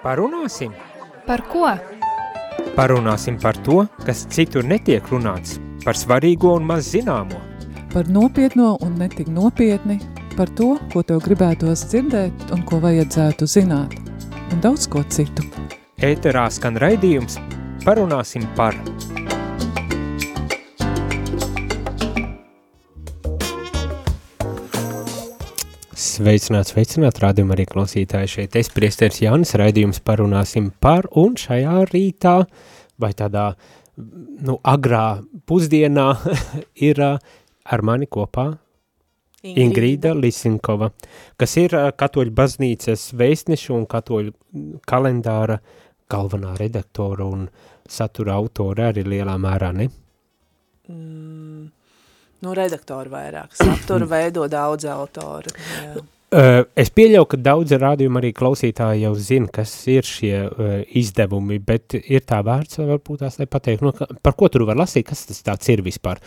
Parunāsim? Par ko? Parunāsim par to, kas citur netiek runāts, par svarīgo un maz zināmo. Par nopietno un netik nopietni, par to, ko tev gribētos dzirdēt un ko vajadzētu zināt, un daudz ko citu. Ēterā skan raidījums Parunāsim par – Sveicināt, sveicināt, rādījumā arī klausītāji šeit. Es priesteris Jānis, raidījums parunāsim par, un šajā rītā, vai tādā, nu, agrā pusdienā ir ar mani kopā Ingrīda, Ingrīda Lisinkova, kas ir katoļu baznīcas vēstneša un katoļu kalendāra galvenā redaktora un satura autora arī lielā mērā, ne? Mm Nu, redaktori vairāk. Saturu veido daudz autoru. Jā. Uh, es pieļauju, ka daudzi rādījumi arī klausītāji jau zina, kas ir šie uh, izdevumi, bet ir tā vērts varbūt tās, lai pateikt, nu, ka, par ko tur var lasīt, kas tas tāds ir vispār?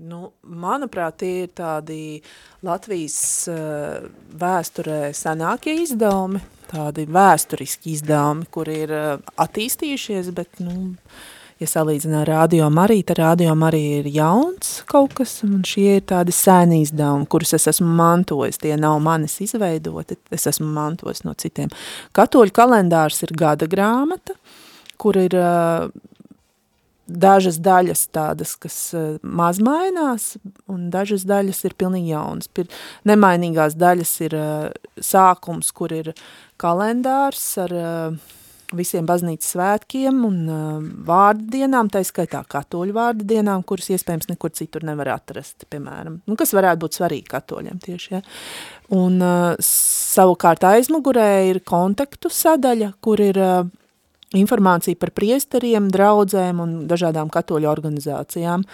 Nu, manuprāt, tie ir tādi Latvijas uh, vēsturē senākie izdevumi, tādi vēsturiski izdevumi, kur ir uh, attīstījušies, bet, nu, uh, ja salīdzinā radio Mariju, tad radio Marija ir jauns kaut kas, un šie ir tādi sēni izdevumi, kurus es esmu mantojis, tie nav manis izveidoti, es esmu mantojis no citiem. Katoļu kalendārs ir gada grāmata, kur ir uh, dažas daļas tādas, kas maz mainās, un dažas daļas ir pilnīgi jaunas. Pir, nemainīgās daļas ir sākums, kur ir kalendārs ar visiem baznīcas svētkiem un uh, vārdu dienām, tā skaitā katoļu vārdu dienām, kuras iespējams nekur citur nevar atrast, piemēram, nu, kas varētu būt svarīgi katoļiem tieši, ja. Un uh, savukārt aizmugurē ir kontaktu sadaļa, kur ir uh, informācija par priesteriem, draudzēm un dažādām katoļu organizācijām,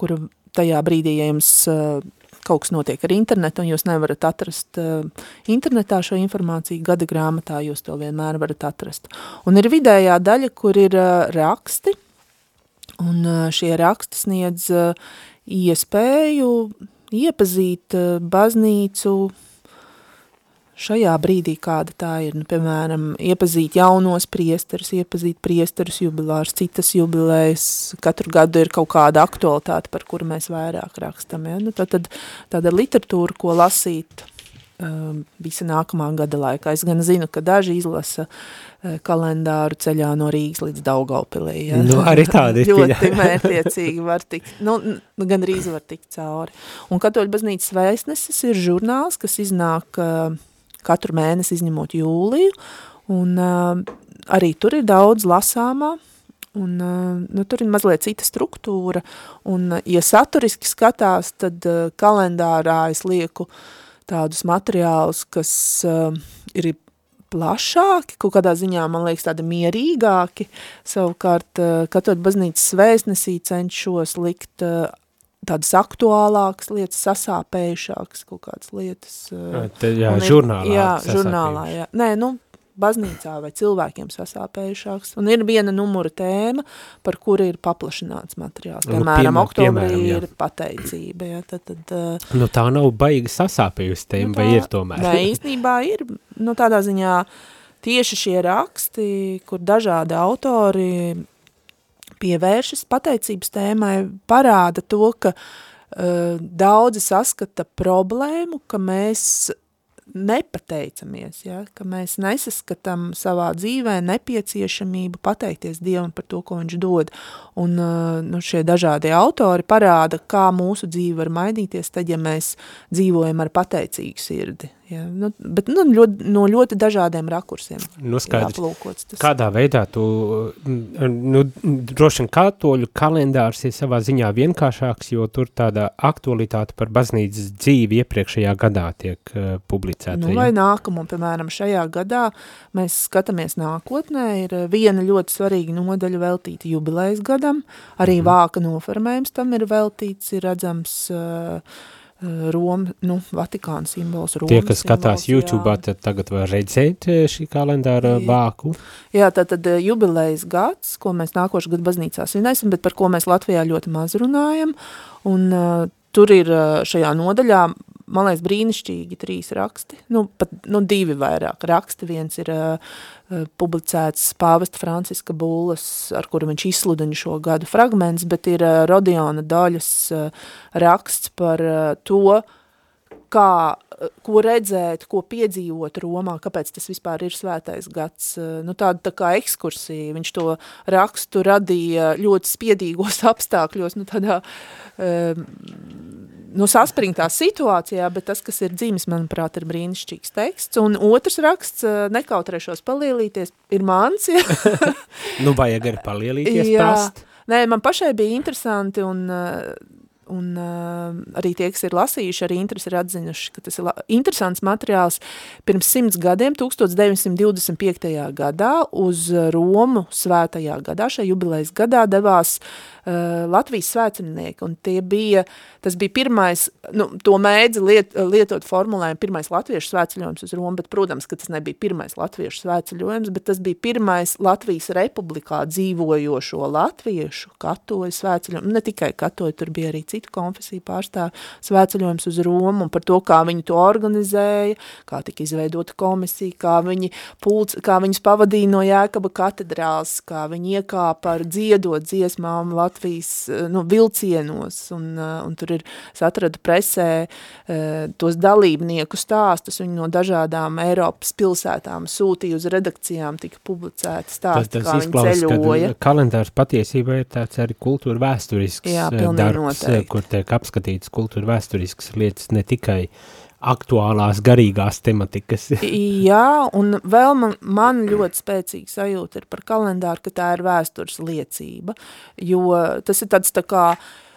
kur tajā brīdī, ja jums uh, kaut kas notiek ar internetu, un jūs nevarat atrast uh, internetā šo informāciju, gada grāmatā jūs to vienmēr varat atrast. Un ir vidējā daļa, kur ir uh, raksti, un uh, šie raksti sniedz uh, iespēju iepazīt uh, baznīcu, šajā brīdī, kāda tā ir, nu, piemēram, iepazīt jaunos priesterus, iepazīt priesterus jubilārs, citas jubilējas, katru gadu ir kaut kāda aktualitāte, par kuru mēs vairāk rakstam, ja? nu, tad, tad tāda literatūra, ko lasīt um, visa nākamā gada laikā. Es gan zinu, ka daži izlasa uh, kalendāru ceļā no Rīgas līdz Daugaupilī. Ja? Nu, arī tādi ir. Ļoti mērtiecīgi var tikt, nu, gan Rīz var tikt cauri. Un Katoļu baznīcas vēstnesis ir žurnāls, kas iznāk uh, katru mēnesi izņemot jūliju, un uh, arī tur ir daudz lasāmā, un uh, nu, tur ir mazliet cita struktūra, un uh, ja saturiski skatās, tad uh, kalendārā es lieku tādus materiālus, kas uh, ir plašāki, kaut kādā ziņā, man liekas, tādi mierīgāki. Savukārt, katot baznīcas svēstnesī cenšos likt tādas aktuālākas lietas, sasāpējušākas kaut kādas lietas. Te, jā, ir, žurnālā. Jā, žurnālā, jā. Nē, nu, baznīcā vai cilvēkiem sasāpējušāks. Un ir viena numura tēma, par kuru ir paplašināts materiāls. Nu, piemēram, piemēram oktobrī piemēram, jā. ir pateicība. Ja, tad, tad, uh, nu, tā nav baigi sasāpējusi tēma, nu, tā, vai ir tomēr? Nē, īstenībā ir, nu, tādā ziņā tieši šie raksti, kur dažādi autori pievēršas pateicības tēmai, parāda to, ka uh, daudzi saskata problēmu, ka mēs nepateicamies, ja? ka mēs nesaskatām savā dzīvē nepieciešamību pateikties Dievam par to, ko viņš dod. Un nu, šie dažādie autori parāda, kā mūsu dzīve var mainīties tad, ja mēs dzīvojam ar pateicīgu sirdi. Ja? Nu, bet nu, ļoti, no ļoti dažādiem rakursiem nu, jāplūkots. Tas. Kādā veidā tu, nu, droši vien katoļu kalendārs ir savā ziņā vienkāršāks, jo tur tāda aktualitāte par baznīcas dzīvi iepriekšējā gadā tiek uh, publicēta. Nu, vai nākamo, piemēram, šajā gadā mēs skatāmies nākotnē, ir viena ļoti svarīga nodaļa veltīta jubilejas gadam, arī mm. vāka noformējums tam ir veltīts, ir redzams uh, Roma, nu, Vatikāna simbols, Romas Tie, kas skatās simbols, YouTube, tad tagad var redzēt eh, šī kalendāra jā. vāku. Jā, tad, tad eh, jubilejas gads, ko mēs nākošu gadu baznīcā svinēsim, bet par ko mēs Latvijā ļoti maz runājam, un uh, tur ir šajā nodaļā man liekas, brīnišķīgi trīs raksti, nu, pat, nu, divi vairāk. Raksti, viens ir uh, publicēts pāvesta Franciska Būlas, ar kuru viņš izsludina šo gadu fragments, bet ir uh, Rodiona Daļas uh, raksts par uh, to, kā, ko redzēt, ko piedzīvot Romā, kāpēc tas vispār ir svētais gads. Nu, tāda tā kā ekskursija, viņš to rakstu radīja ļoti spiedīgos apstākļos, nu tādā um, nu, saspringtā situācijā, bet tas, kas ir dzīves, manuprāt, ir brīnišķīgs teksts. Un otrs raksts, nekautrēšos palielīties, ir mans. Ja? nu, vajag arī palielīties Jā. prast. Nē, man pašai bija interesanti un uh, Un uh, arī tie, kas ir lasījuši, arī interesi ir atzinuši, ka tas ir interesants materiāls. Pirms simts gadiem, 1925. gadā, uz Romu svētajā gadā, šajā jubilejas gadā devās uh, Latvijas svētcerinieki, un tie bija, tas bija pirmais, nu, to mēdzi liet, lietot formulējumu, pirmais latviešu svētceļojums uz Romu, bet, protams, ka tas nebija pirmais latviešu svētceļojums, bet tas bija pirmais Latvijas republikā dzīvojošo latviešu katoļu svētceļojums, ne tikai katoļu, tur bija arī citu konfesiju pārstāv svētceļojums uz Romu un par to, kā viņi to organizēja, kā tika izveidota komisija, kā, viņi pulc, kā viņus pavadīja no Jēkaba katedrāls, kā viņi iekāpa ar dziedot dziesmām Latvijas nu, vilcienos, un, un tur ir, es atradu presē tos dalībnieku stāstus, viņi no dažādām Eiropas pilsētām sūtīja uz redakcijām, tika publicēti stāsti, tas, tas kā viņi ceļoja. kalendārs patiesībā ir tāds arī kultūra vēsturisks Jā, darbs, noteikti kur tiek apskatītas kultūra vēsturiskas lietas, ne tikai aktuālās garīgās tematikas. Jā, un vēl man, man ļoti spēcīga sajūta ir par kalendāru, ka tā ir vēstures liecība, jo tas ir tāds tā kā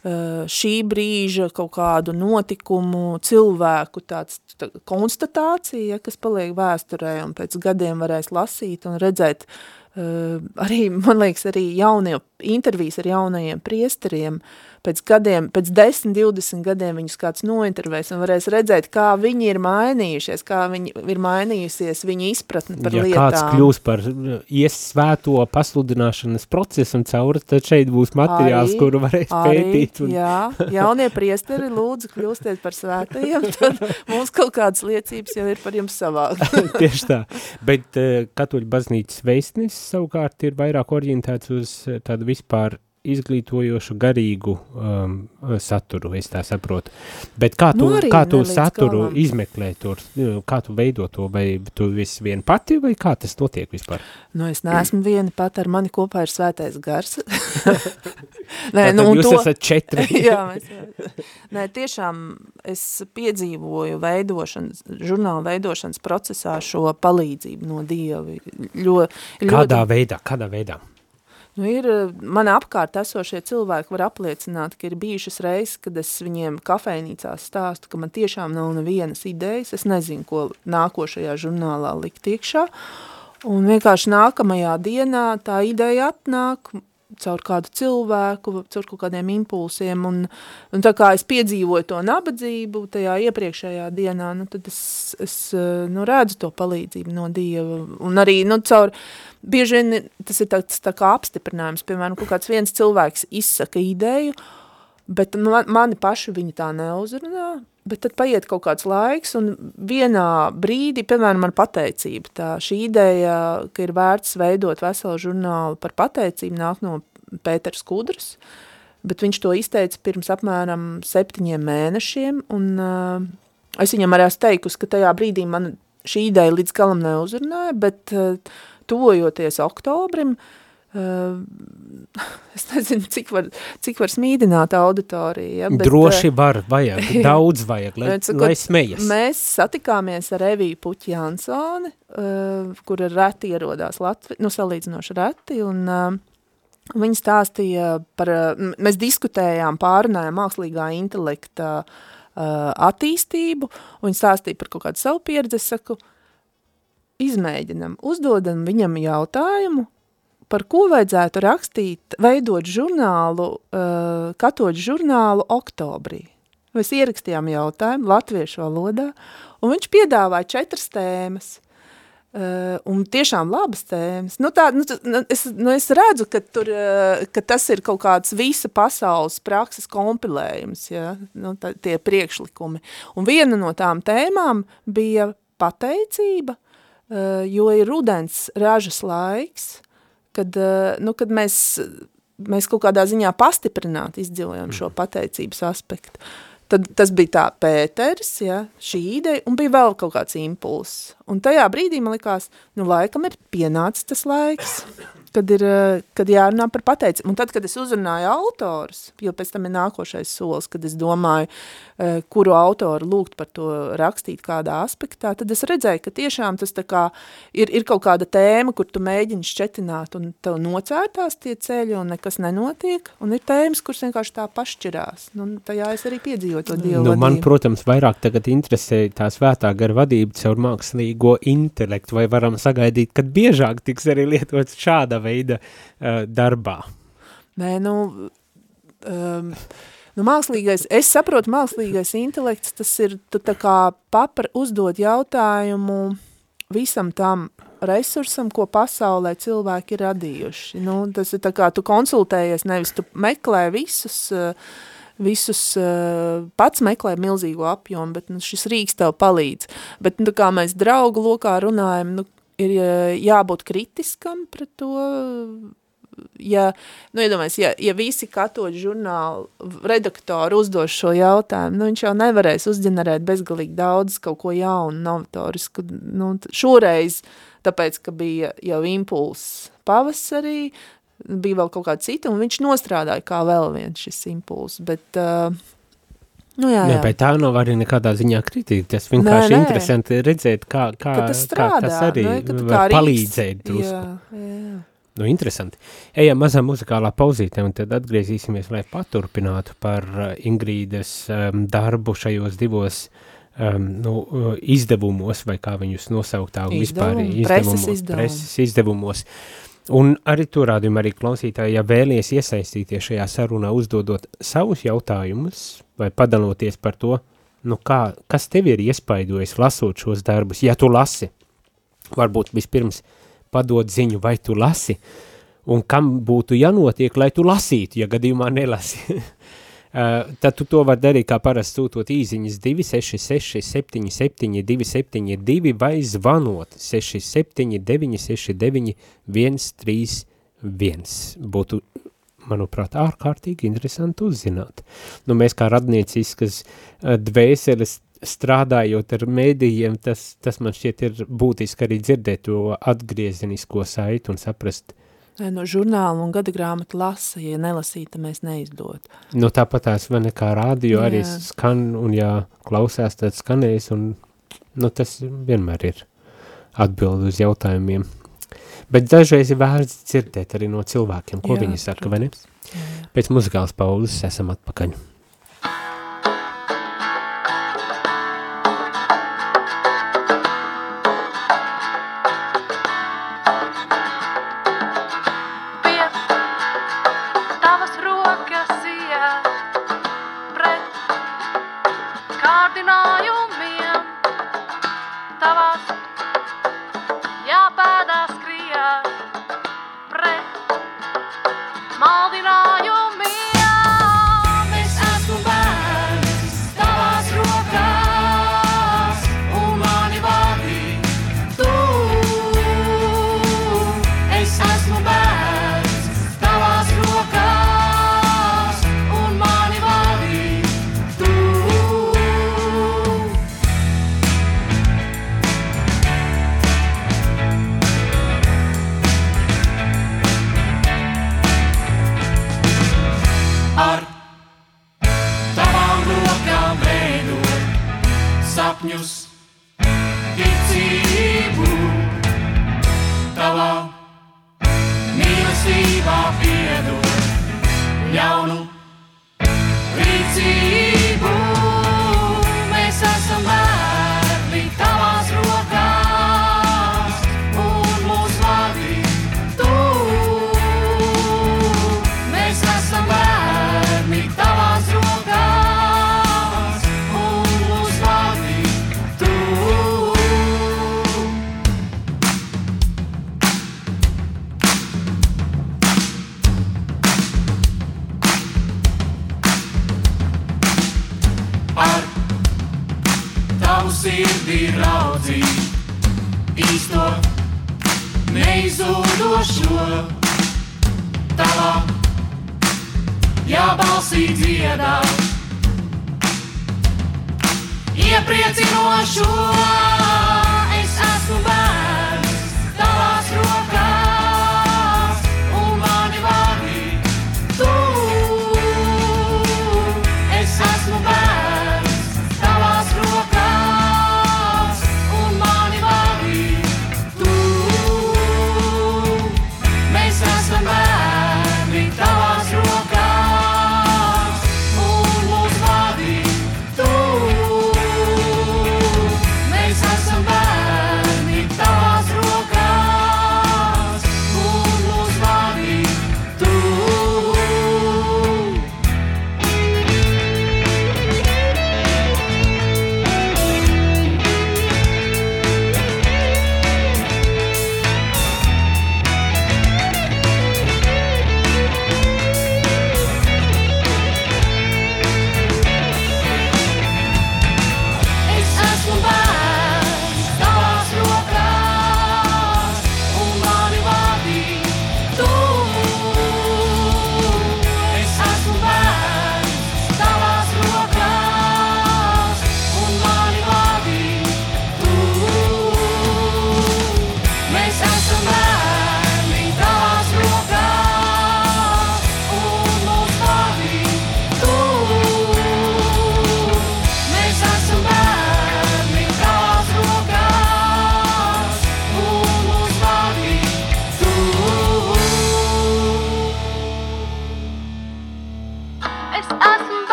šī brīža kaut kādu notikumu, cilvēku tāds tā, konstatācija, kas paliek vēsturē un pēc gadiem varēs lasīt un redzēt uh, arī, man liekas, arī jaunie intervijas ar jaunajiem priesteriem, uh, pēc gadiem, pēc 10, 20 gadiem viņus kāds nointervēs un varēs redzēt, kā viņi ir mainījušies, kā viņi ir mainījusies viņa izpratne par ja lietām. Ja kāds kļūs par iesvēto pasludināšanas procesu un cauri, tad šeit būs materiāls, arī, kuru varēs arī, pētīt. Un... Jā, jaunie priesteri lūdzu kļūstiet par svētajiem, tad mums kaut kādas liecības jau ir par jums savāk. Tieši tā, bet uh, katoļu baznīcas veistnis savukārt ir vairāk orientēts uz tādu vispār izglītojošu, garīgu um, saturu, es tā saprotu. Bet kā tu, nu, kā tu saturu galam. izmeklē tur, kā tu veido to, vai tu viss vien pati, vai kā tas notiek vispār? Nu, es neesmu viena pat, ar mani kopā ir svētais gars. Nē, nu, jūs to, esat četri. jā, mēs, nē, tiešām es piedzīvoju veidošanas, žurnāla veidošanas procesā šo palīdzību no Dievi. Ļo, kādā ļoti... veidā, kādā veidā? Nu, ir, man apkārt esošie cilvēki var apliecināt, ka ir bijušas reizes, kad es viņiem kafejnīcās stāstu, ka man tiešām nav nevienas idejas, es nezinu, ko nākošajā žurnālā likt iekšā, un vienkārši nākamajā dienā tā ideja atnāk, caur kādu cilvēku, caur kaut kādiem impulsiem, un, un tā kā es piedzīvoju to nabadzību tajā iepriekšējā dienā, nu, tad es, es nu, redzu to palīdzību no Dieva, un arī, nu, caur, bieži vien tas ir tāds tā kā apstiprinājums, piemēram, kaut kāds viens cilvēks izsaka ideju, bet man, mani paši viņi tā neuzrunā, bet tad paiet kaut kāds laiks, un vienā brīdī, piemēram, ar pateicību, tā šī ideja, ka ir vērts veidot veselu žurnālu par pateicību, nāk no Pēters Kudras, bet viņš to izteica pirms apmēram septiņiem mēnešiem, un uh, es viņam arī esmu teikusi, ka tajā brīdī man šī ideja līdz galam neuzrunāja, bet uh, tuvojoties oktobrim, uh, es nezinu, cik var, cik var smīdināt auditoriju. Ja, bet, Droši var, vajag, daudz vajag, lai, sakot, lai smejas. Mēs satikāmies ar Eviju Puķi Jansoni, uh, kura reti ierodās Latvijā, nu salīdzinoši reti, un uh, viņa stāstīja par, mēs diskutējām, pārunājām mākslīgā intelekta uh, attīstību, un viņa stāstīja par kaut kādu savu pieredzi, es saku, izmēģinam, uzdodam viņam jautājumu, par ko vajadzētu rakstīt, veidot žurnālu, uh, katoļu žurnālu oktobrī. Mēs ierakstījām jautājumu latviešu valodā, un viņš piedāvāja četras tēmas. Uh, un tiešām labas tēmas. Nu, tā, nu, nu, es, nu, es redzu, ka, tur, uh, ka tas ir kaut kāds visa pasaules prakses kompilējums, ja? nu, tā, tie priekšlikumi. Un viena no tām tēmām bija pateicība, uh, jo ir rudens ražas laiks, kad, uh, nu, kad mēs, mēs kaut kādā ziņā pastiprināti izdzīvojam šo pateicības aspektu. Uh, Tad tas bija tā Pēters, ja, šī ideja, un bija vēl kaut kāds impulss. Un tajā brīdī man likās, nu laikam ir pienācis tas laiks, kad ir, eh, kad jārunā par pateicību. Un tad, kad es uzrunāju autors, jo pēc tam ir nākošais solis, kad es domāju, Eh, kuru autoru lūgt par to rakstīt kādā aspektā, tad es redzēju, ka tiešām tas tā kā ir, ir kaut kāda tēma, kur tu mēģini šķetināt un tev nocērtās tie ceļi un nekas nenotiek, un ir tēmas, kuras vienkārši tā pašķirās. Nu, tajā es arī piedzīvoju to dievu nu, vadību. Man, protams, vairāk tagad interesē tā svētā gara vadība caur mākslīgo intelektu, vai varam sagaidīt, kad biežāk tiks arī lietots šāda veida uh, darbā? Nē, nu... Um, Nu, mākslīgais, es saprotu, mākslīgais intelekts, tas ir tā kā papar uzdot jautājumu visam tam resursam, ko pasaulē cilvēki ir radījuši. Nu, tas ir tā kā tu konsultējies, nevis tu meklē visus, visus pats meklē milzīgo apjomu, bet nu, šis rīks tev palīdz. Bet nu, kā mēs draugu lokā runājam, nu, ir jābūt kritiskam pret to ja, nu, iedomājies, ja, ja visi katoļu žurnālu redaktori uzdos šo jautājumu, nu, viņš jau nevarēs uzģenerēt bezgalīgi daudz kaut ko jaunu, novatorisku. Nu, šoreiz, tāpēc, ka bija jau impulss pavasarī, bija vēl kaut kāda cita, un viņš nostrādāja kā vēl viens šis impulss, bet... Uh, Nu, jā, jā. Ne, bet tā nav arī nekādā ziņā kritika. Tas vienkārši nē, nē. interesanti redzēt, kā, kā, tas, strādā, kā tas arī nu, var palīdzēt drusku. Jā, jā. Nu, interesanti. Ejam mazā muzikālā pauzītē, un tad atgriezīsimies, lai paturpinātu par uh, Ingrīdas um, darbu šajos divos um, nu, izdevumos, vai kā viņus nosauktā vispār izdevumos, preses, preses izdevumos. Un arī to rādījumu arī klausītāji, ja vēlies iesaistīties šajā sarunā, uzdodot savus jautājumus vai padaloties par to, nu kā, kas tev ir iespaidojis lasot šos darbus, ja tu lasi, varbūt vispirms padod ziņu, vai tu lasi, un kam būtu jānotiek, lai tu lasītu, ja gadījumā nelasi. Uh, tad tu to var darīt kā parasti sūtot īziņas 266 77 272 vai zvanot 67 969 131. Būtu, manuprāt, ārkārtīgi interesanti uzzināt. Nu, mēs kā radnieciskas uh, dvēseles strādājot ar mēdījiem, tas, tas man šķiet ir būtiski arī dzirdēt to atgriezenisko saitu un saprast. No žurnāla un gada grāmata lasa, ja nelasīta, mēs neizdot. Nu, tāpat tās vai nekā rādio arī skan, un ja klausās, tad skanēs, un nu, tas vienmēr ir atbild uz jautājumiem. Bet dažreiz ir vērts dzirdēt arī no cilvēkiem, ko Jā, viņi saka, vai ne? Pēc muzikālas pauzes esam atpakaļ.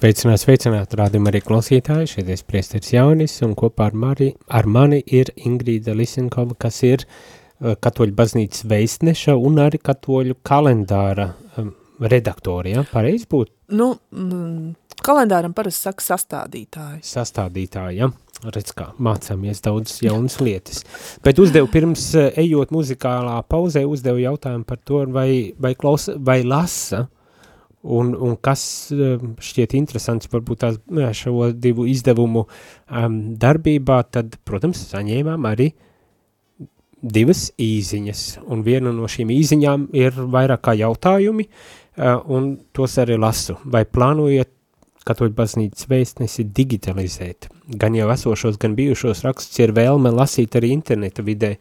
Sveicināt, sveicināt, rādījumā arī klausītāji, šeit es priesteris Jaunis, un kopā ar, Mari, ar mani ir Ingrīda Lisenkova, kas ir uh, katoļu baznīcas veistneša un arī katoļu kalendāra um, redaktori, ja? Pareiz būt Nu, mm, kalendāram parasti saka sastādītājs. sastādītāji, ja? Redz kā, mācāmies daudz jaunas lietas. Bet uzdevu pirms uh, ejot muzikālā pauzē, uzdevu jautājumu par to, vai, vai, klausa, vai lasa, un, un kas um, šķiet interesants varbūt tās jā, šo divu izdevumu um, darbībā, tad, protams, saņēmām arī divas īziņas, un viena no šīm īziņām ir vairāk kā jautājumi, uh, un tos arī lasu. Vai plānojat katoļu baznīcas vēstnesi digitalizēt? Gan jau esošos, gan bijušos rakstus ir vēlme lasīt arī interneta vidē.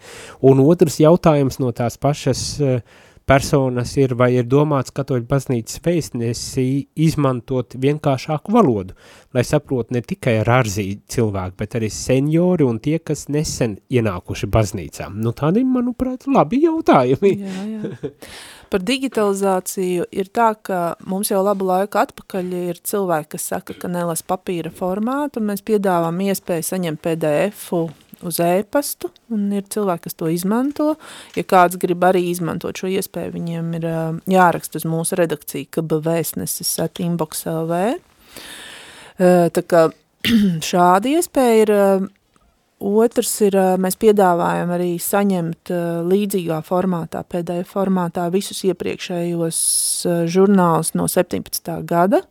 Un otrs jautājums no tās pašas uh, personas ir, vai ir domāts katoļu baznīcas vēstnesi izmantot vienkāršāku valodu, lai saprot ne tikai ar arzīti cilvēki, bet arī seniori un tie, kas nesen ienākuši baznīcā. Nu, tādi, manuprāt, labi jautājumi. Jā, jā. Par digitalizāciju ir tā, ka mums jau labu laiku atpakaļ ir cilvēki, kas saka, ka nelas papīra formātu, un mēs piedāvām iespēju saņemt PDF-u uz e-pastu, un ir cilvēki, kas to izmanto. Ja kāds grib arī izmantot šo iespēju, viņiem ir jāraksta uz mūsu redakciju kbvēstnesis at inbox.lv. Tā kā šāda iespēja ir, otrs ir, mēs piedāvājam arī saņemt līdzīgā formātā, PDF formātā visus iepriekšējos žurnālus no 17. gada.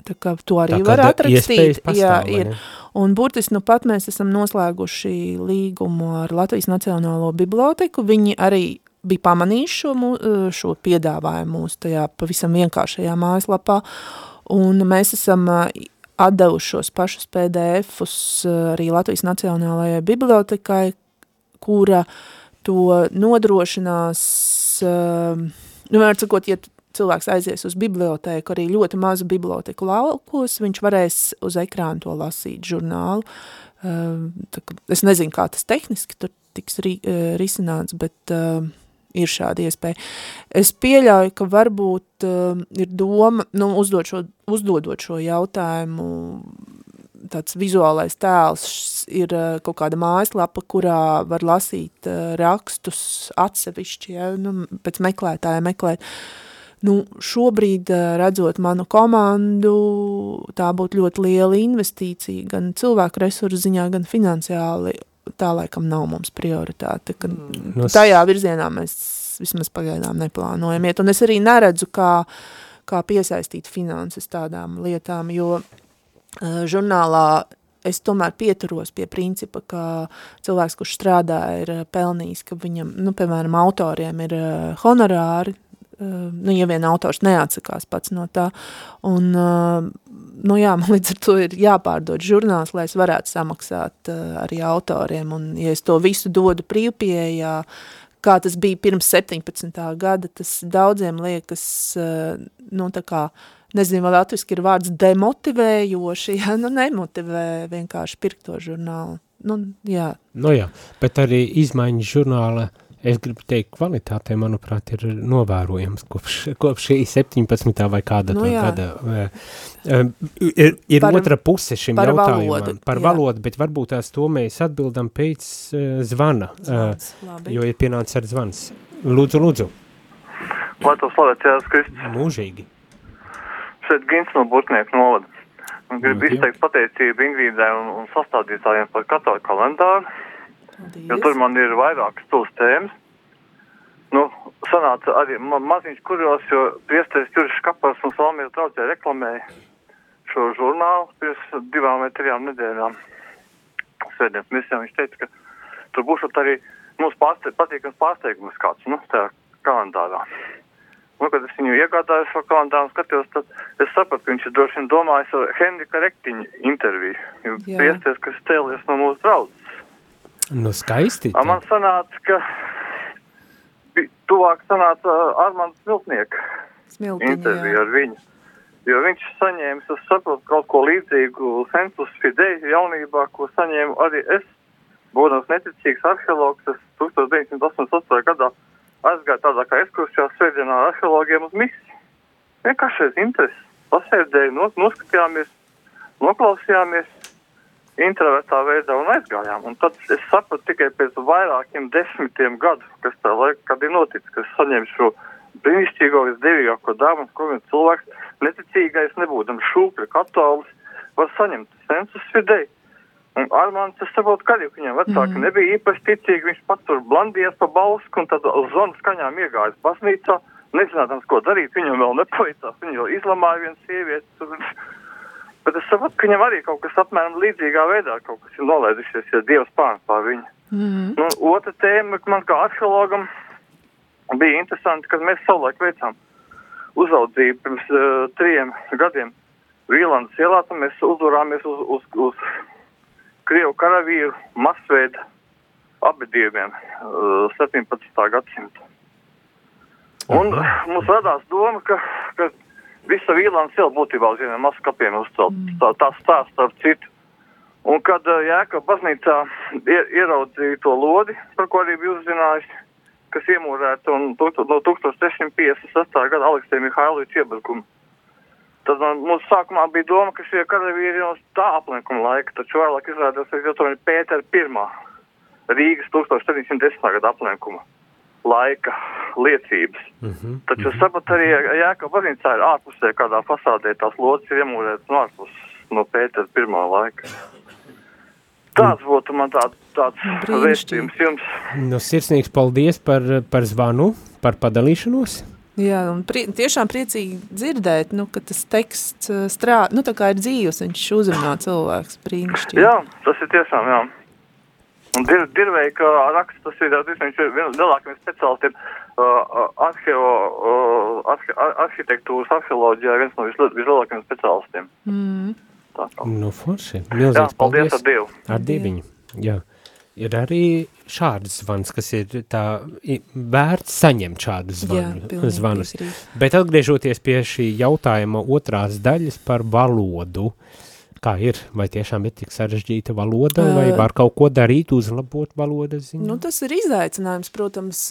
Tā kā to arī Tā var atrakstīt. pastāv, Jā, ir. ne? Un burtiski nu pat mēs esam noslēguši līgumu ar Latvijas Nacionālo biblioteku. Viņi arī bija pamanījuši šo, mū- šo piedāvājumu mūsu tajā pavisam vienkāršajā mājaslapā. Un mēs esam ā, atdevuši šos pašus PDF-us ā, arī Latvijas Nacionālajai bibliotekai, kura to nodrošinās, nu, var sakot, ja cilvēks aizies uz bibliotēku, arī ļoti mazu biblioteku laukos, viņš varēs uz ekrāna to lasīt žurnālu. Kā Es nezinu, kā tas tehniski tur tiks uh, risināts, bet uh, ir šāda iespēja. Es pieļauju, ka varbūt uh, ir doma, nu, uzdot šo, uzdodot šo jautājumu, tāds vizuālais tēls ir uh, kaut kāda mājaslapa, kurā var lasīt uh, rakstus atsevišķi, ja, nu, pēc meklētāja meklēt. Nu, šobrīd, uh, redzot manu komandu, tā būtu ļoti liela investīcija, gan cilvēku resursu ziņā, gan finansiāli, tā laikam nav mums prioritāte, ka Nu, s- tajā virzienā mēs vismaz pagaidām neplānojam iet, un es arī neredzu, kā, kā piesaistīt finanses tādām lietām, jo uh, žurnālā es tomēr pieturos pie principa, ka cilvēks, kurš strādā, ir uh, pelnījis, ka viņam, nu, piemēram, autoriem ir honorāri, nu, ja vien autors neatsakās pats no tā, un, uh, nu jā, man līdz ar to ir jāpārdod žurnāls, lai es varētu samaksāt uh, arī autoriem, un ja es to visu dodu brīvpieejā, kā tas bija pirms 17. gada, tas daudziem liekas, uh, nu, tā kā, nezinu, vai latviski ir vārds demotivējoši, ja, nu, nemotivē vienkārši pirkt to žurnālu. Nu, jā, Nu jā, bet arī izmaiņas žurnāla, es gribu teikt, kvalitāte, manuprāt, ir novērojams kopš, kopš šī 17. vai kāda Nu to jā. gada. eh, eh, Ir, ir Par- otra puse šim par jautājumam, valodu, par jā. valodu, bet varbūt tās to mēs atbildam pēc uh, zvana, zvans, labi. jo ir pienācis ar zvans. Lūdzu, lūdzu, Lai to slavēts Jēzus Kristus. mūžīgi. Šeit Gins no Burtnieku novada. Un gribu izteikt pateicību Ingridai un, un sastādītājiem par katoļu kalendāru, Paldies. jo tur man ir vairākas tūs tēmas. Nu, sanāca arī ma maziņš kurjos, jo priesteris Juris Kapars un Salmīra traucē reklamēja šo žurnālu pirms divām vai trijām nedēļām. Svētdienas misijā viņš teica, ka tur būs arī mums pārste patīkams pārsteigums kāds, nu, tajā kalendārā. Nu, kad es viņu iegādājos šo kalendāru un skatījos, tad es sapratu, ka viņš ir droši vien domājis ar Henrika Rektiņa interviju. Jo Jā. priesteris, kas cēlies no mūsu draudzes. Nu, skaisti. A, man sanāca, ka tuvāk sanāca Armands interviju jā. ar viņu. Jo viņš saņēma, es saprotu, kaut ko līdzīgu Sensus Fidei jaunībā, ko saņēmu arī es, būdams neticīgs arheologs, es 1988. gadā aizgāju tādā kā ekskursijā svētdienā ar arheologiem uz misiju. Vienkārši aiz interesi. Pasēdēju, nos, noskatījāmies, noklausījāmies introvertā veidā un aizgājām. Un tad es sapratu tikai pēc vairākiem desmitiem gadu, kas tā laika, kad ir noticis, ka es saņēmu šo brīnišķīgo, visdevīgāko dāvanu, ko viens cilvēks, neticīgais, nebūdams šūpļa katolis, var saņemt sensus videi. Un Armāns, es saprotu, ka viņam vecāki mm. nebija īpaši ticīgi, viņš pats tur blandies pa bausku un tad zvanu skaņām iegājis baznīcā, nezinādams, ko darīt, viņam vēl nepaicās, viņu izlamāja viens sievietes. Bet es saprotu, ka viņam arī kaut kas apmēram līdzīgā veidā kaut kas ir nolaidušies, ja Dievs pār pār viņu. Mhm. Nu, otra tēma, ka man kā arheologam bija interesanti, kad mēs savulaik veicām uzraudzību pirms uh, trijiem gadiem Vīlandas ielā, tad mēs uzvarāmies uz, uz, uz Krievu karavīru masveida apbedījumiem uh, 17. gadsimta. Un mums radās doma, ka, ka visa Vīlandas iela būtībā uz vieniem maskapiem uzcelt. Tā, tā stāsta ar citu. Un kad uh, Jēkab baznīcā ie- ieraudzīja to lodi, par ko arī bija uzzinājusi, kas iemūrēta un no 1358. gada Aleksēja Mihailoviča iebrukuma, tad man, mums sākumā bija doma, ka šie karavīri no tā aplenkuma laika, taču vēlāk izrādās, ka to ir Pētera I. Rīgas 1710. gada aplenkuma laika liecības. Mm -hmm. Taču es sapratu arī, ka Jēkab baznīcā ir ārpusē kādā fasādē tās lodes ir iemūrētas no ārpus no Pētera pirmā laika. Tāds būtu man tā, tāds vēstījums jums. Nu, sirsnīgs paldies par, par zvanu, par padalīšanos. Jā, un prie, tiešām priecīgi dzirdēt, nu, ka tas teksts uh, strādā, nu, tā kā ir dzīves, viņš uzrunā cilvēks brīnišķīgi. Jā, tas ir tiešām, jā. Un dir, dirvēja, ka raksts tas ir, viens no lielākajiem speciālistiem uh, arheo, uh, arhe, ar- arhitektūras, arheoloģijā, viens no visli- vislielākajiem speciālistiem. Mm. Tā kā. Nu, forši. Jā, Milzīgs paldies ar Dievu. Ar dieviņu, jā. Ir arī šāds zvans, kas ir tā vērts saņemt šādu Jā, zvanu, pilnīgi zvanus. piekrītu. Bet atgriežoties pie šī jautājuma otrās daļas par valodu, Kā ir? Vai tiešām ir tik sarežģīta valoda, vai var kaut ko darīt, uzlabot valodas ziņu? Nu, tas ir izaicinājums, protams.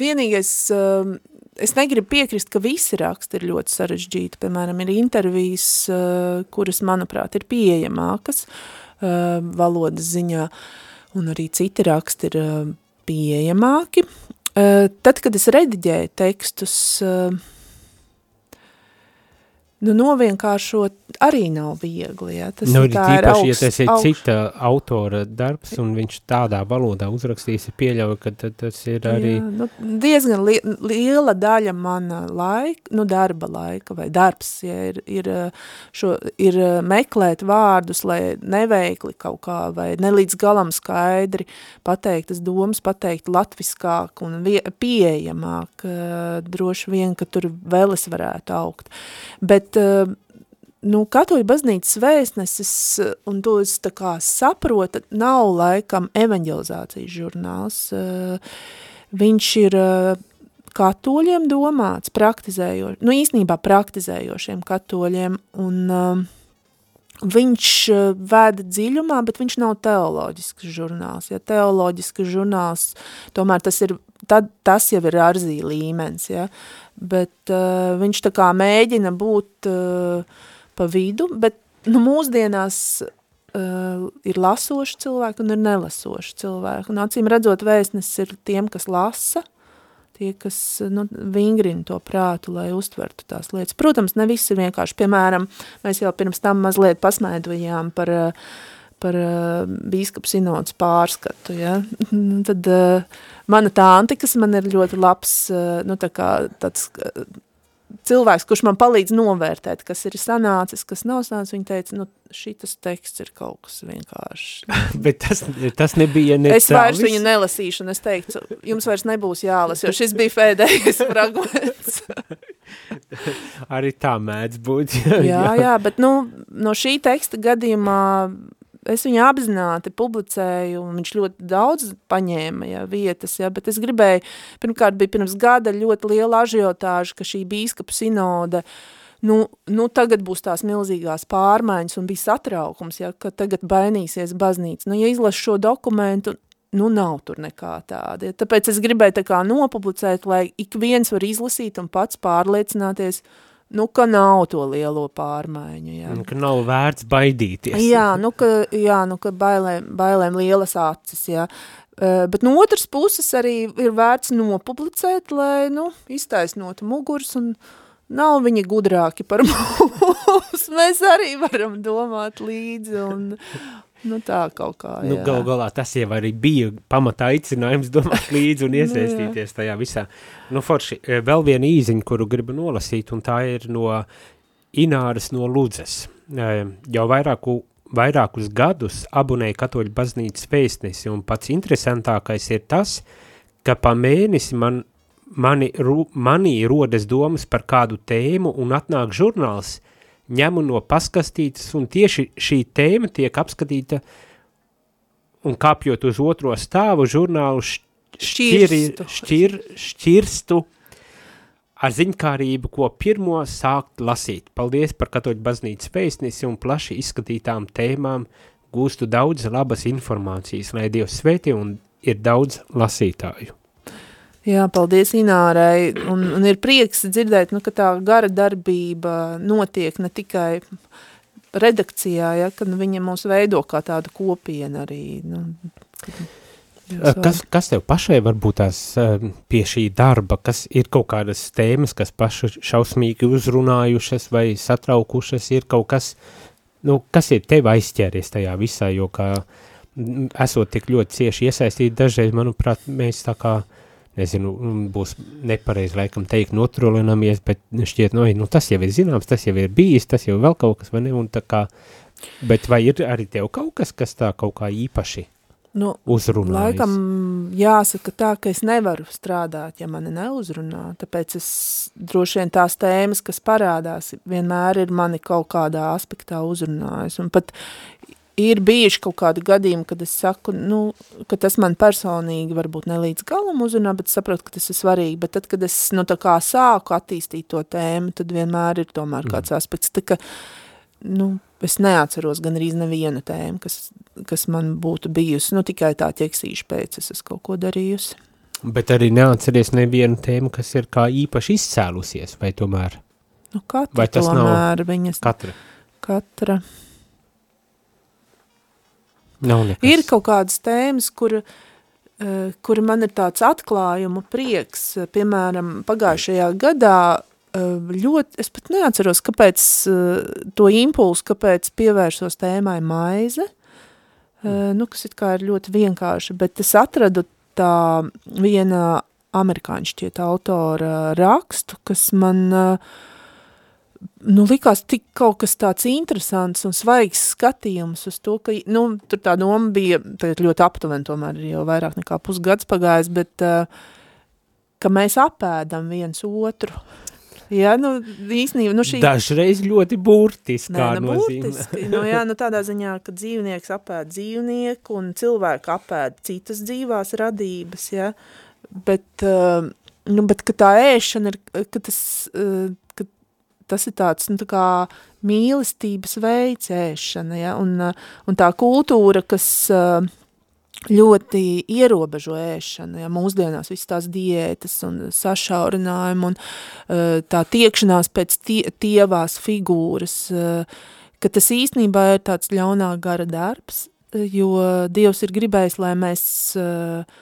Vienīgais, um, es negribu piekrist, ka visi raksti ir ļoti sarežģīti. Piemēram, ir intervijas, uh, kuras, manuprāt, ir pieejamākas uh, valodas ziņā, un arī citi raksti ir uh, pieejamāki. Tad, kad es rediģēju tekstus, uh, nu, novienkāršot arī nav viegli, ja? Tas Nu, ir tā ir tīpaši, ja tas ir augsts- cita autora darbs, un viņš tādā valodā uzrakstīs, ir pieļauju, ka tas ir arī... Jā, nu, diezgan li liela daļa mana laika, nu darba laika vai darbs, ja ir, ir, šo, ir meklēt vārdus, lai neveikli kaut kā vai ne līdz galam skaidri pateiktas domas, pateikt latviskāk un pieejamāk, droši vien, ka tur vēl es varētu augt. Bet eh, nu, katoļu baznīcas vēstnesis, eh, un to es tā kā saprotu, nav laikam evanģelizācijas žurnāls. eh, Viņš ir katoļiem domāts, praktizējošiem, nu īstenībā praktizējošiem katoļiem, un uh, viņš vēda dziļumā, bet viņš nav teoloģisks žurnāls. Ja teoloģisks žurnāls, tomēr tas ir, tad, tas jau ir arzī līmenis, ja? Bet uh, viņš tā kā mēģina būt uh, pa vidu, bet nu, mūsdienās uh, ir lasoši cilvēki un ir nelasoši cilvēki. Un acīm redzot, vēstnesis ir tiem, kas lasa, tie, kas nu, vingrina to prātu, lai uztvertu tās lietas. Protams, ne viss ir vienkārši. Piemēram, mēs jau pirms tam mazliet pasmaidojām par, eh, par eh, bīskapu sinodas pārskatu. Ja? Tad eh, mana tānti, kas man ir ļoti labs, eh, nu, tā kā tāds eh, cilvēks, kurš man palīdz novērtēt, kas ir sanācis, kas nav sanācis, viņa teica, nu, šitas teksts ir kaut kas vienkārši. Bet tas, tas nebija ne Es vairs viņu nelasīšu, un es teiktu, jums vairs nebūs jālas, jo šis bija pēdējais fragments. Arī tā mēdz būt. jā, jā, bet nu, no šī teksta gadījumā es viņu apzināti publicēju, un viņš ļoti daudz paņēma jā, vietas, jā, bet es gribēju, pirmkārt bija pirms gada ļoti liela ažiotāža, ka šī bīskapa sinode, nu, nu tagad būs tās milzīgās pārmaiņas, un bija satraukums, ja, ka tagad bainīsies baznīca. Nu, ja izlas šo dokumentu, nu nav tur nekā tāda. Ja. Tāpēc es gribēju tā kā nopublicēt, lai ik viens var izlasīt un pats pārliecināties, nu, ka nav to lielo pārmaiņu. Ja. Un Ka nav vērts baidīties. Jā, nu, ka, jā, nu, ka bailēm, bailēm lielas acis, jā. Uh, bet no otras puses arī ir vērts nopublicēt, lai, nu, iztaisnotu mugurs un nav viņi gudrāki par mums. Mēs arī varam domāt līdzi un, nu, tā kaut kā, jā. Nu, gal galā tas jau arī bija pamata aicinājums domāt līdzi un iesaistīties tajā visā. Nu, forši, e, vēl viena īziņa, kuru gribu nolasīt, un tā ir no Ināras no Ludzes. E, Jau vairāku, vairākus gadus abonēja katoļu baznīcas vēstnesi, un pats interesantākais ir tas, ka pa mēnesi man, mani, ru, manī rodas domas par kādu tēmu un atnāk žurnāls, ņemu no paskastītes, un tieši šī tēma tiek apskatīta un kāpjot uz otro stāvu žurnālu Šķirstu. šķir, šķirstu ar ziņkārību, ko pirmo sākt lasīt. Paldies par katoļu baznīcas vēstnesi un plaši izskatītām tēmām, gūstu daudz labas informācijas, lai Dievs svētī un ir daudz lasītāju. Jā, paldies Inārai, un, un ir prieks dzirdēt, nu, ka tā gara darbība notiek ne tikai redakcijā, ja, kad viņa mūs veido kā tādu kopienu arī. Nu, Kas, kas tev pašai varbūt tās pie šī darba, kas ir kaut kādas tēmas, kas pašu šausmīgi uzrunājušas vai satraukušas, ir kaut kas, nu, kas ir tev aizķēries tajā visā, jo kā esot tik ļoti cieši iesaistīti, dažreiz, manuprāt, mēs tā kā, nezinu, mm, būs nepareizi laikam teikt notrolinamies, bet šķiet, nu, nu, tas jau ir zināms, tas jau ir bijis, tas jau vēl kaut kas, vai ne, un tā kā, bet vai ir arī tev kaut kas, kas tā kaut kā īpaši nu, uzrunājas? Laikam jāsaka tā, ka es nevaru strādāt, ja mani neuzrunā, tāpēc es droši vien tās tēmas, kas parādās, vienmēr ir mani kaut kādā aspektā uzrunājis, un pat ir bijuši kaut kādi gadījumi, kad es saku, nu, ka tas man personīgi varbūt ne līdz galam uzrunā, bet saprotu, ka tas ir svarīgi, bet tad, kad es, nu, tā kā sāku attīstīt to tēmu, tad vienmēr ir tomēr kāds aspekts, tā ka nu, es neatceros gan arī nevienu tēmu, kas, kas man būtu bijusi, nu, tikai tā ķeksīša pēc es esmu kaut ko darījusi. Bet arī neatceries nevienu tēmu, kas ir kā īpaši izcēlusies, vai tomēr Nu, katra Vai tas nav tomēr viņas, katra? katra. Nav nekas. Ir kaut kādas tēmas, kur, uh, kur man ir tāds atklājuma prieks, eh, piemēram, pagājušajā gadā uh, ļoti, es pat neatceros, kāpēc uh, to impulsu, kāpēc pievērsos tēmai maize, uh, nu, kas it kā ir ļoti vienkārši, bet es atradu tā viena amerikāņu šķiet autora rakstu, kas man uh, nu, likās tik kaut kas tāds interesants un svaigs skatījums uz to, ka, nu, tur tā doma bija, tagad ļoti aptuveni tomēr ir jau vairāk nekā pusgads pagājis, bet, uh, ka mēs apēdam viens otru. Ja, nu, īstenībā, nu šī... Dažreiz ļoti burtiskā Nē, nu, burtiski, nu, jā, nu, tādā ziņā, ka dzīvnieks apēd dzīvnieku un cilvēku apēd citas dzīvās radības, ja, bet, uh, nu, bet ka tā ēšana ir, ka tas, uh, ka tas ir tāds, nu, tā kā mīlestības veids ēšana, ja, un, un tā kultūra, kas ļoti ierobežo ēšanu, ja mūsdienās viss tās diētas un sašaurinājumi un tā tiekšanās pēc tie, tievās figūras, ka tas īstenībā ir tāds ļaunā gara darbs, jo Dievs ir gribējis, lai mēs uh,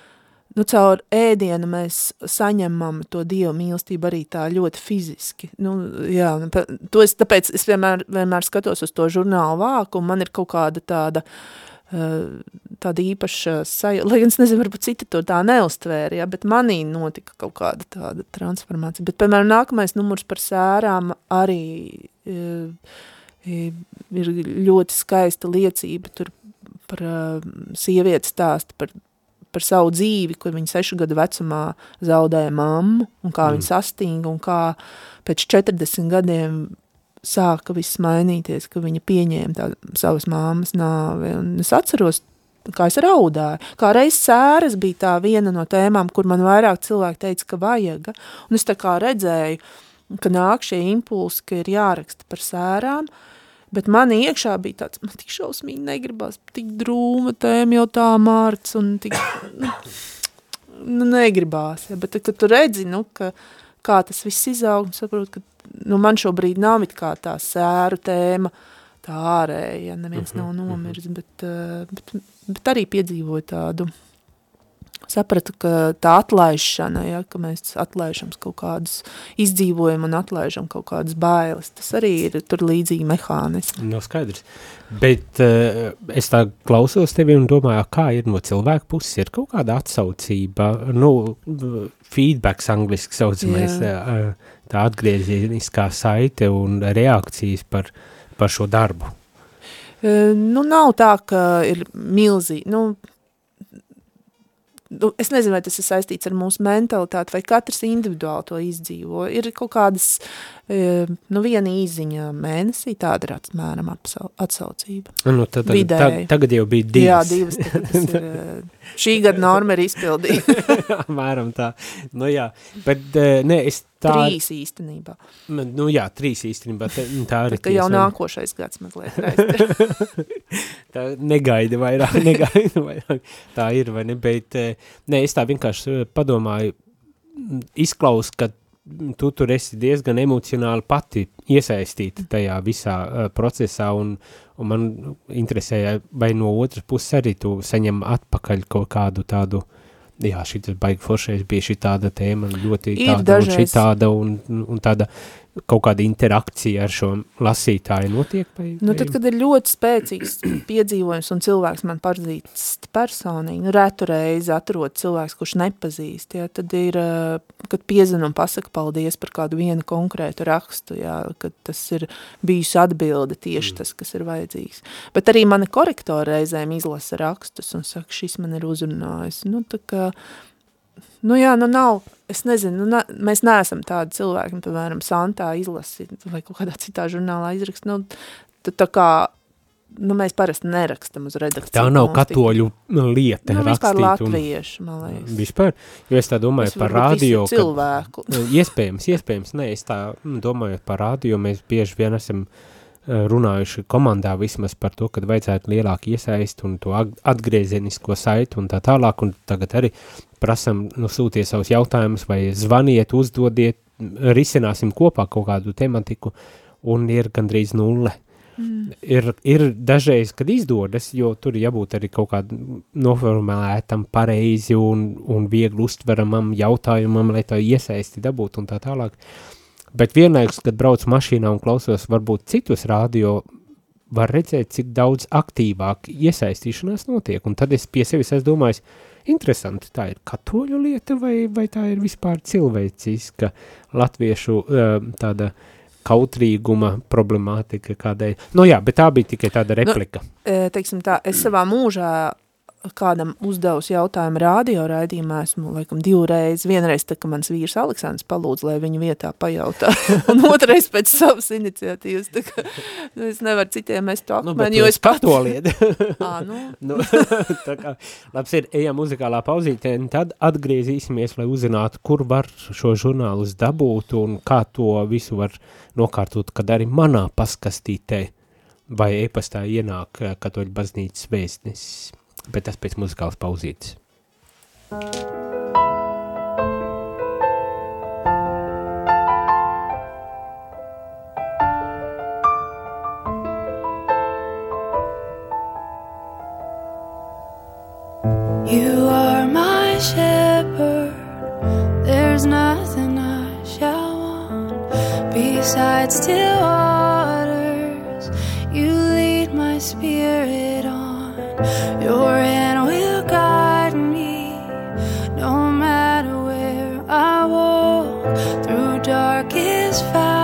nu, caur ēdienu mēs saņemam to Dievu mīlestību arī tā ļoti fiziski. Nu, jā, nu, to es, tāpēc es vienmēr, vienmēr skatos uz to žurnālu vāku, un man ir kaut kāda tāda, uh, tāda īpaša sajūta, lai gan es nezinu, varbūt citi to tā neuztvēra, ja, bet manī notika kaut kāda tāda transformācija. Bet, piemēram, nākamais numurs par sērām arī uh, ir ļoti skaista liecība tur par uh, sievietes stāstu, par par savu dzīvi, kur viņa sešu gadu vecumā zaudēja mammu, un kā mm. viņa sastinga, un kā pēc 40 gadiem sāka viss mainīties, ka viņa pieņēma tā, savas māmas nāvi. Un es atceros, kā es raudāju. Kā reiz sēras bija tā viena no tēmām, kur man vairāk cilvēki teica, ka vajag. Un es tā kā redzēju, ka nāk šie impulsi, ka ir jāraksta par sērām, Bet man iekšā bija tāds, man tik šausmīgi negribas, tik drūma tēma jau tā mārts un tik, nu, nu negribās. Ja, bet, kad tu redzi, nu, ka, kā tas viss izaug, saprot, ka nu, man šobrīd nav it kā tā sēru tēma, tā ārēja, ja neviens nav nomiris, bet, eh, bet, bet arī piedzīvoju tādu, sapratu, ka tā atlaišana, ja, ka mēs atlaižam kaut kādus izdzīvojumu un atlaižam kaut kādas bailes, tas arī ir tur līdzīgi mehānismi. Nav skaidrs. Bet uh, es tā klausos tevi un domāju, kā ir no cilvēka puses, ir kaut kāda atsaucība, nu, feedbacks angliski saucamais, uh, tā atgriezieniskā saite un reakcijas par, par šo darbu. E, Nu, nav tā, ka ir milzīgi, nu, nu, es nezinu, vai tas ir saistīts ar mūsu mentalitāti, vai katrs individuāli to izdzīvo. Ir kaut kādas, nu, viena īziņa mēnesī, tāda ir apmēram atsaucība. Nu, tad, Vidēji. tad, tagad jau bija divas. Jā, divas. tagad ir, e, šī gada norma ir izpildīta. Mēram tā. Nu jā, bet uh, ne, es tā... Trīs īstenībā. Man- Nu jā, trīs īstenībā. Tā, tā arī Tā jau nākošais gads mazliet tā negaida vairāk, negaida vairāk. Tā ir, vai ne, bet, eh, nē, es tā vienkārši eh, padomāju, m, izklaus, ka tu tur esi diezgan emocionāli pati iesaistīta tajā visā uh, procesā, un, un man interesēja, vai no otras puses arī tu saņem atpakaļ kaut kādu tādu, jā, šitas baigi foršais bija šī tāda tēma, ļoti Ir tāda un dažreiz. šī tāda, un, un tāda kaut kāda interakcija ar šo lasītāju notiek? Vai, Nu, vai- tad, kad ir ļoti spēcīgs piedzīvojums un cilvēks man pazīst personīgi, nu, retu reizi atrod cilvēks, kurš nepazīst, ja, tad ir, eh, kad piezina un pasaka paldies par kādu vienu konkrētu rakstu, ja, kad tas ir bijusi atbilde tieši tas, kas ir vajadzīgs. Bet arī mani korektori reizēm izlasa rakstus un saka, šis man ir uzrunājis. Nu, tā kā, Nu jā, nu nav, es nezinu, nu, na, mēs neesam tādi cilvēki, nu, piemēram, Santā izlasi vai kaut kādā citā žurnālā izrakst, nu, tā kā, nu, mēs parasti nerakstam uz redakciju. Tā nav katoļu lieta Nu, vispār rakstīt. un- man liekas. Vispār, jo es tā domāju Tas par radio, ka, cilvēku. iespējams, iespējams, nē, es tā mm, domāju par radio, mēs bieži vien esam runājuši komandā vismaz par to, kad vajadzētu lielāku iesaist un to atgriezenisko saitu un tā tālāk, un tagad arī prasam, nu, sūtiet savus jautājumus vai zvaniet, uzdodiet, risināsim kopā kaut kādu tematiku, un ir gandrīz nulle. Mm. Ir, ir dažreiz, kad izdodas, jo tur jābūt arī kaut kādam noformulētam pareizi un, un viegli uztveramam jautājumam, lai tā iesaisti dabūtu un tā tālāk. Bet vienlaikus, kad braucu mašīnā un klausos varbūt citus radio, var redzēt, cik daudz aktīvāk iesaistīšanās notiek. Un tad es pie sevis esmu domājis, interesanti, tā ir katoļu lieta vai, vai tā ir vispār cilvēciska latviešu eh, tāda kautrīguma problemātika kādai. No jā, bet tā bija tikai tāda replika. E, teiksim tā, es savā mūžā kādam uzdevusi jautājumu radio raidījumā, esmu laikam divreiz, vienreiz tā, ka mans vīrs Aleksandrs palūdz, lai viņu vietā pajautā, un otrais pēc savas iniciatīvas, tā ka nu, es nevaru citiem mest to Nu, akmeni, tu jo esi es pats... katoliete. Ā, nu, nu, tā kā, labs ir, ejam muzikālā pauzītē, un tad atgriezīsimies, lai uzzinātu, kur var šo žurnālus dabūt un kā to visu var nokārtot, kad arī manā paskastītē vai e-pastā ienāk eh, katoļu baznīcas vēstnesis. Bet tas pēc muzikālas pauzītes. You are my shepherd. There's nothing I shall want besides still waters. You lead my spirit. Your hand will guide me no matter where I walk through darkest valley.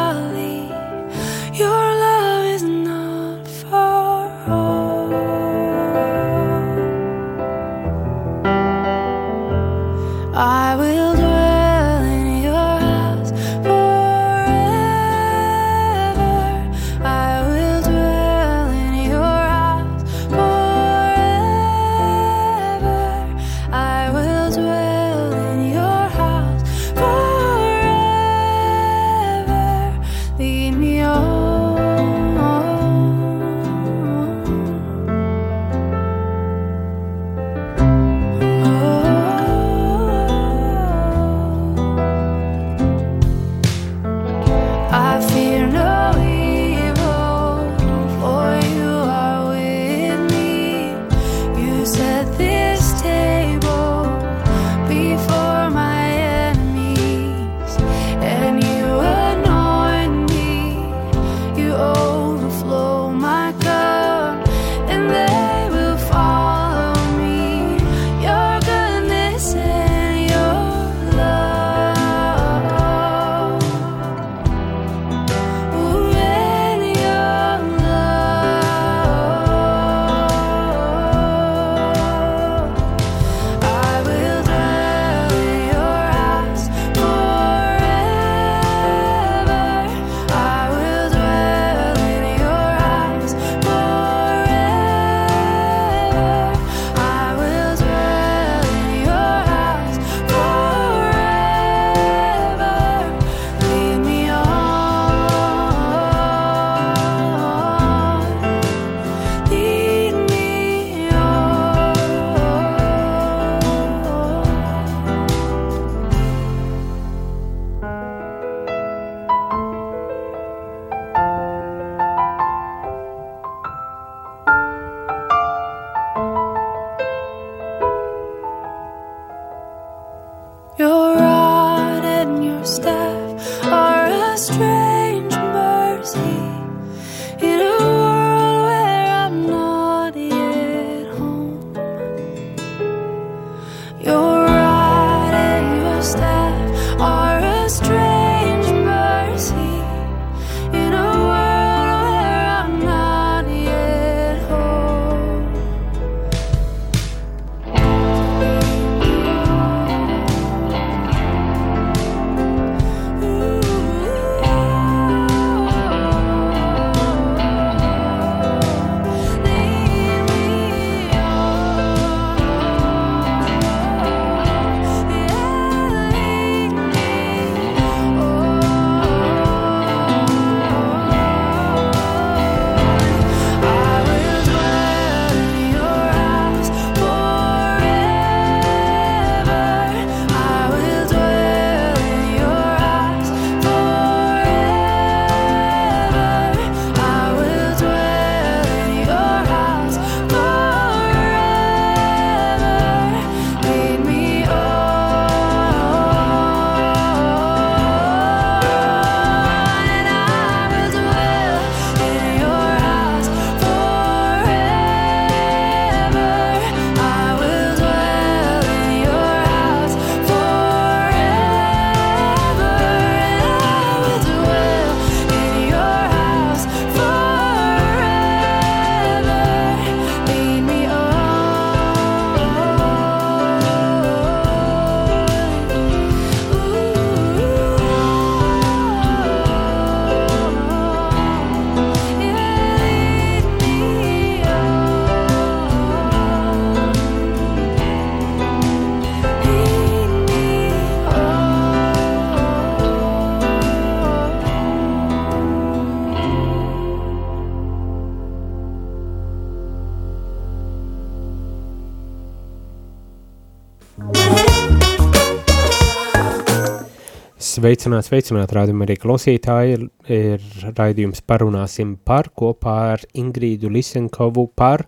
Sveicināt, sveicināt, rādījumā arī klausītāji, ir, ir raidījums parunāsim par kopā ar Ingrīdu Lisenkovu par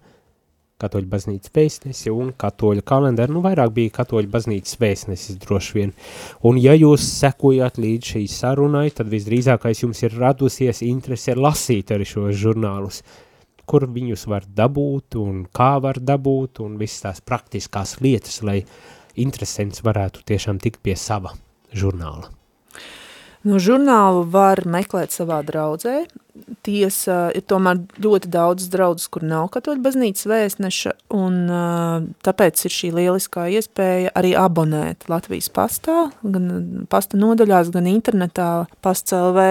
katoļu baznīcas vēstnesi un katoļu kalendāru, nu vairāk bija katoļu baznīcas vēstnesis droši vien. Un ja jūs sekojat līdz šī sarunai, tad visdrīzākais jums ir radusies interese lasīt arī šos žurnālus, kur viņus var dabūt un kā var dabūt un visas tās praktiskās lietas, lai interesants varētu tiešām tikt pie sava žurnāla. No žurnālu var meklēt savā draudzē. Tiesa ir tomēr ļoti daudz draudzes, kur nav katoļu baznīcas vēstneša, un tāpēc ir šī lieliskā iespēja arī abonēt Latvijas pastā, gan pasta nodaļās, gan internetā pasts LV.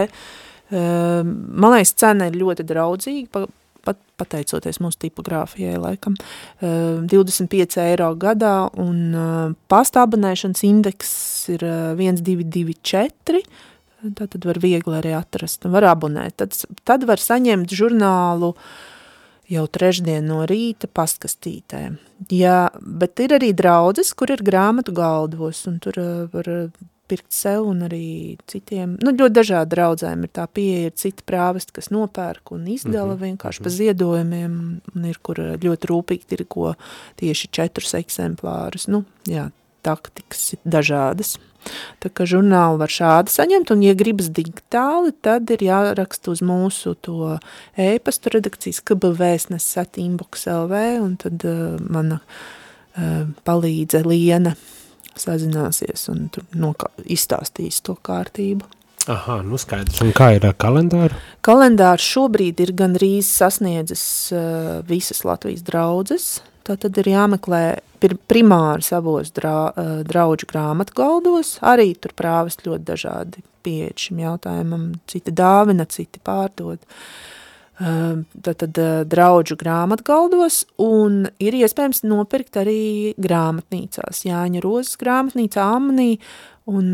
Uh, man liekas, cena ir ļoti draudzīga, pa, pat pateicoties mūsu tipogrāfijai laikam, uh, 25 eiro gadā, un pasta abonēšanas indeks ir uh, 1224, tā tad var viegli arī atrast un var abonēt. Tad, tad var saņemt žurnālu jau trešdien no rīta pastkastītē. Jā, bet ir arī draudzes, kur ir grāmatu galdos, un tur var pirkt sev un arī citiem. Nu, ļoti dažādi draudzēm ir tā pieeja, ir citi prāvesti, kas nopērk un izdala mm -hmm. vienkārši pa ziedojumiem, un ir, kur ļoti rūpīgi tirgo tieši četrus eksemplārus. Nu, jā, taktikas ir dažādas. Tā kā žurnālu var šādi saņemt, un, ja gribas digitāli, tad ir jāraksta uz mūsu to e-pastu redakcijas kbvēsnes at inbox LV, un tad uh, mana uh, palīdze Liena sazināsies un nokā, izstāstīs to kārtību. Aha, nu skaidrs. Un kā ir ar kalendāru? Kalendārs šobrīd ir gandrīz sasniedzis uh, visas Latvijas draudzes, tā tad ir jāmeklē primāri savos drā, uh, draudžu grāmatu galdos, arī tur prāvas ļoti dažādi pieeja šim jautājumam, citi dāvina, citi pārdod. Uh, tad, tad uh, draudžu grāmatgaldos un ir iespējams nopirkt arī grāmatnīcās. Jāņa Rozes grāmatnīca Amnī un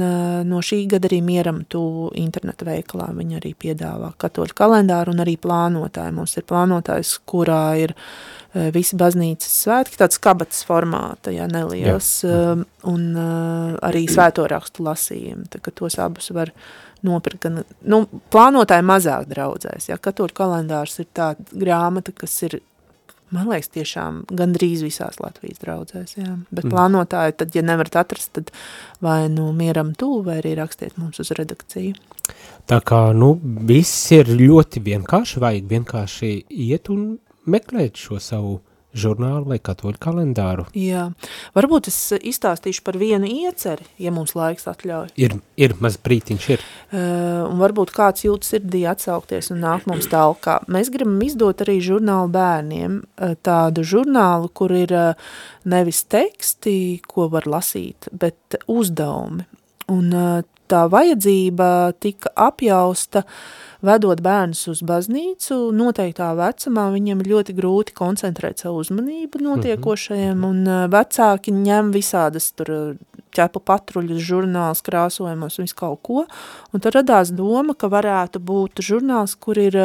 no šī gada arī Mieram tu interneta veikalā viņi arī piedāvā katoļu kalendāru un arī plānotāju. Mums ir plānotājs, kurā ir uh, visi baznīcas svētki, tāds kabatas formāta, ja neliels, uh, un uh, arī svēto rakstu lasījumi, tā ka tos abus var nopirkt gan, nu, plānotāji mazāk draudzēs, ja katoļu kalendārs ir tā grāmata, kas ir, man liekas, tiešām gandrīz visās Latvijas draudzēs, jā, bet mm. plānotāji, tad, ja nevarat atrast, tad vai nu mieram tū, vai arī rakstiet mums uz redakciju. Tā kā, nu, viss ir ļoti vienkārši, vajag vienkārši iet un meklēt šo savu žurnālu vai katoļu kalendāru. Jā, varbūt es izstāstīšu par vienu ieceri, ja mums laiks atļauj. Ir, ir maz brītiņš ir. Uh, un varbūt kāds jūt sirdī atsaukties un nāk mums tālkā. Mēs gribam izdot arī žurnālu bērniem, tādu žurnālu, kur ir nevis teksti, ko var lasīt, bet uzdevumi. Un tā vajadzība tika apjausta uh, vedot bērnus uz baznīcu, noteiktā vecumā viņiem ir ļoti grūti koncentrēt savu uzmanību notiekošajiem, mm -hmm. un vecāki ņem visādas tur ķepu patruļus, žurnāls, krāsojumos un visu kaut ko, un tad radās doma, ka varētu būt žurnāls, kur ir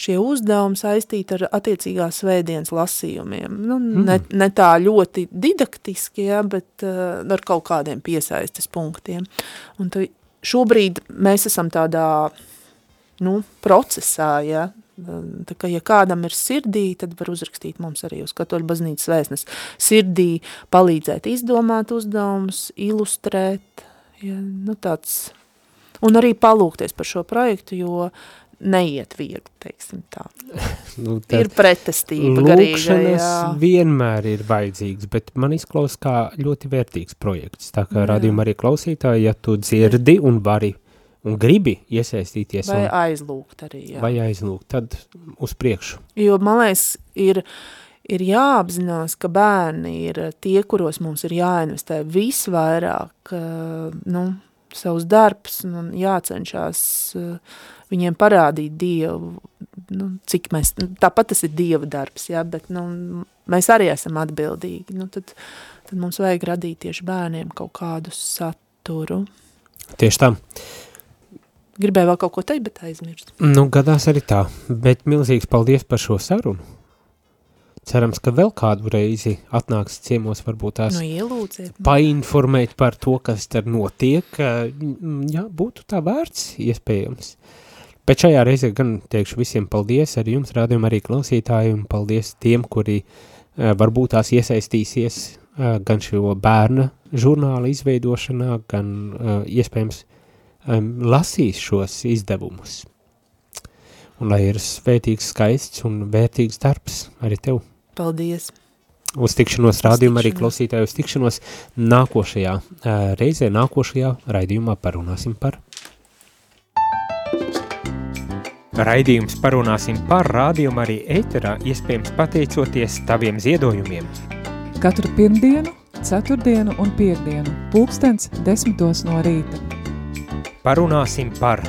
šie uzdevumi saistīti ar attiecīgās svētdienas lasījumiem. Nu, mm. ne, ne tā ļoti didaktiski, ja, bet uh, ar kaut kādiem piesaistes punktiem. Un tā, šobrīd mēs esam tādā nu, procesā, ja, tā kā, ja kādam ir sirdī, tad var uzrakstīt mums arī uz katoļu baznīcas vēstnes. Sirdī palīdzēt izdomāt uzdevumus, ilustrēt, ja, nu tāds, un arī palūkties par šo projektu, jo neiet viegli, teiksim tā. Nu, ir pretestība garīga, jā. vienmēr ir vajadzīgs, bet man izklaus kā ļoti vērtīgs projekts. Tā kā radījuma arī klausītāji, ja tu dzirdi un vari un gribi iesaistīties. Vai un, aizlūgt arī, jā. Vai aizlūgt, tad uz priekšu. Jo, man liekas, ir, ir jāapzinās, ka bērni ir tie, kuros mums ir jāinvestē visvairāk, nu, savus darbs un jācenšās viņiem parādīt Dievu, nu, cik mēs, nu, tāpat tas ir Dieva darbs, jā, bet, nu, mēs arī esam atbildīgi, nu, tad, tad mums vajag radīt tieši bērniem kaut kādu saturu. Tieši tā. Gribēju vēl kaut ko teikt, bet aizmirst. Nu, gadās arī tā, bet milzīgs paldies par šo sarunu. cerams, ka vēl kādu reizi atnāks ciemos, varbūt tās Nu, ielūdziet. painformēt par to, kas tur notiek, mm, jā, būtu tā vērts iespējams. Bet šajā reizē gan teikšu visiem paldies arī jums, rādījumam arī klausītāji, un paldies tiem, kuri uh, varbūt tās iesaistīsies uh, gan šo bērna žurnāla izveidošanā, gan uh, iespējams um, lasīs šos izdevumus. Un lai ir svētīgs, skaists un vērtīgs darbs arī tev. Paldies. Uz tikšanos rādījumā arī klausītāju uz tikšanos nākošajā uh, reizē, nākošajā raidījumā parunāsim par. Raidījums parunāsim par rādījumu arī ēterā, iespējams pateicoties taviem ziedojumiem. Katru pirmdienu, ceturtdienu un piekdienu, pulkstens desmitos no rīta. par uno sin par.